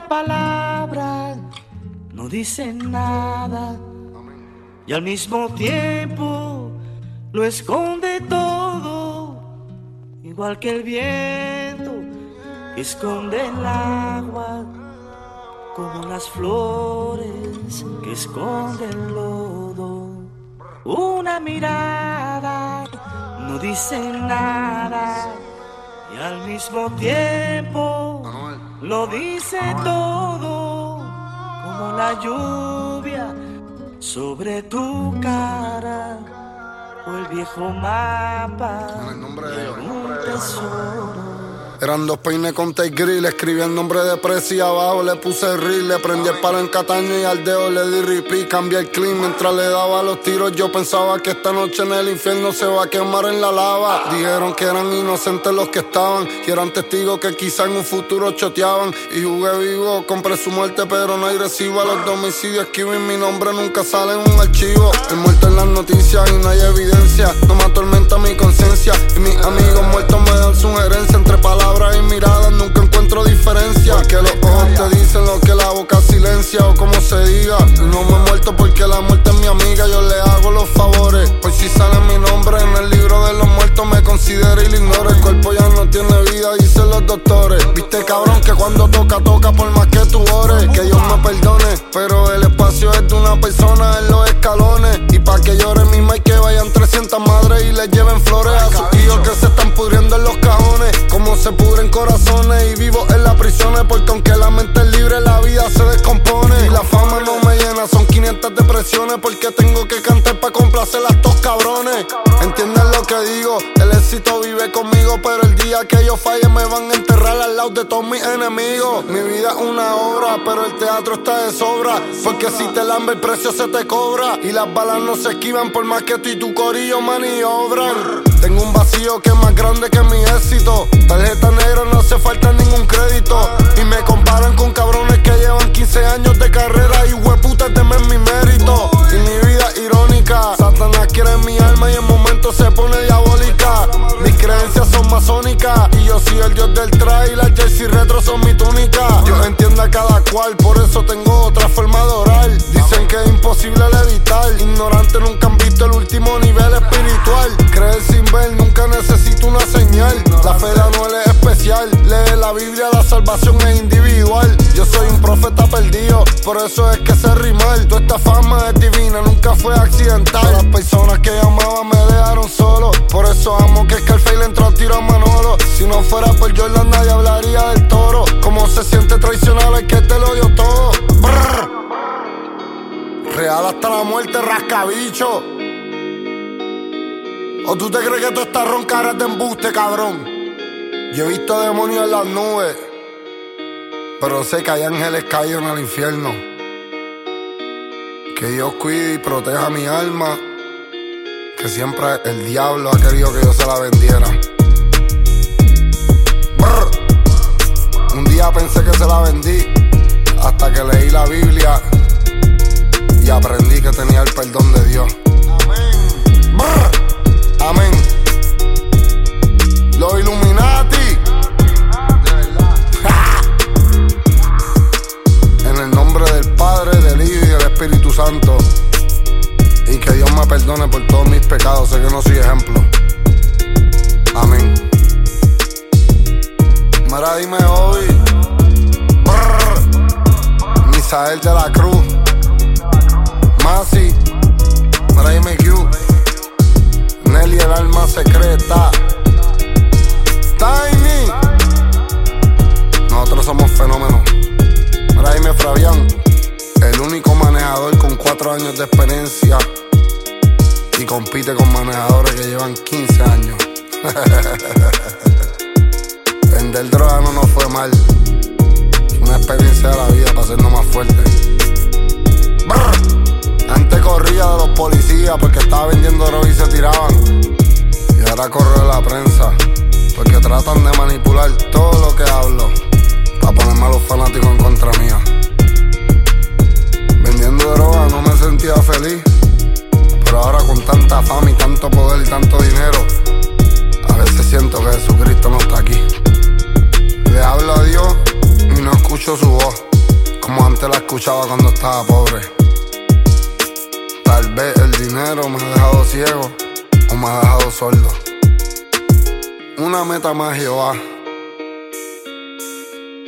Palabra no dice nada y al mismo tiempo lo esconde todo, igual que el viento que esconde el agua, como las flores que esconden el lodo. Una mirada no dice nada y al mismo tiempo lo dice todo, como la lluvia sobre tu cara o el viejo mapa de un tesoro. Eran dos peines con tape grill, escribí el nombre de Prezi abajo le puse el reel, le prendí el palo en Cataño y al dedo le di repeat, cambié el clean mientras le daba los tiros, yo pensaba que esta noche en el infierno se va a quemar en la lava. Dijeron que eran inocentes los que estaban, y eran testigos que quizá en un futuro choteaban, y jugué vivo, compré su muerte pero no hay recibo. A los domicilios, escribí mi nombre nunca sale en un archivo, el muerto en las noticias y no hay evidencia, no me atormenta mi doctores. Viste cabrón que cuando toca, toca por más que tú ores. Que Dios me perdone, pero el espacio es de una persona en los escalones. Y pa' que llore mi y que vayan 300 madres y les lleven flores a sus hijos que se están pudriendo en los cajones. Como se pudren corazones y vivo en las prisiones porque aunque la mente es libre la vida se descompone y la fama no me llena son 500 depresiones porque tengo que cantar para complacer a estos cabrones entienden lo que digo el éxito vive conmigo pero el día que yo falle me van a enterrar al lado de todos mis enemigos. Mi vida es una obra pero el teatro está de sobra. Porque si te lambe el precio se te cobra. Y las balas no se esquivan por más que tú y tu corillo maniobran. Tengo un vacío que es más grande que mi éxito. Tarjeta negra no hace falta ningún crédito. Y me comparan con cabrones que llevan 15 años de carrera. Y hueputas temen Wall la Biblia, la salvación es individual. Yo soy un profeta perdido, por eso es que sé rimar. Toda esta fama es divina, nunca fue accidental. Las personas que amaba me dejaron solo. Por eso amo que Scarface entró a tiro a Manolo. Si no fuera por Jordan, nadie hablaría del toro. Cómo se siente traicionar al que te lo dio todo. Real hasta la muerte, rascabicho. ¿O tú te crees que tú estás roncar de embuste, cabrón? Yo he visto demonios en las nubes, pero sé que hay ángeles caídos el infierno. Que Dios cuide y proteja mi alma, que siempre el diablo ha querido que yo se la vendiera. Un día pensé que se la vendí, hasta que leí la Biblia y aprendí que tenía el perdón de Dios. Perdone por todos mis pecados. Sé que no soy ejemplo. Amén. Mara, dime hoy. Misael de la Cruz. Masi. Mara, dime Q. Nelly, el alma secreta. Tiny. Nosotros somos fenómenos. Raime Fabián, el único manejador con cuatro años de experiencia y compite con manejadores que llevan 15 años. Vender droga no nos fue mal. Una experiencia de la vida para hacernos más fuertes. Antes corría de los policías porque estaba vendiendo droga y se tiraban. Y ahora corro de la prensa porque tratan de manipular todo lo que hablo para ponerme a los fanáticos en contra mía. Vendiendo droga no me sentía feliz, tanta fama y tanto poder y tanto dinero, a veces siento que Jesucristo no está aquí. Le hablo a Dios y no escucho su voz. Antes la escuchaba cuando estaba pobre. Tal vez el dinero me ha dejado ciego o me ha dejado sordo. Una meta más, Jehová.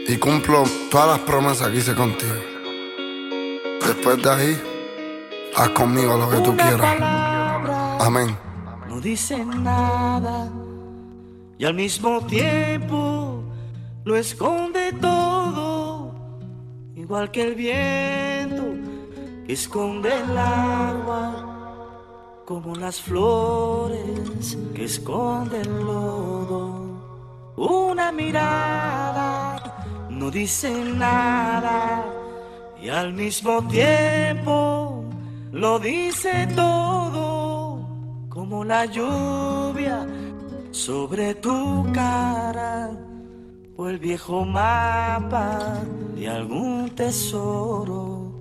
Y cumplo todas las promesas que hice contigo. Después de ahí, haz conmigo lo que tú quieras. Amén. No dice nada y al mismo tiempo lo esconde todo, igual que el viento que esconde el agua, como las flores que esconden el lodo. Una mirada no dice nada y al mismo tiempo lo dice todo, como la lluvia sobre tu cara o el viejo mapa de algún tesoro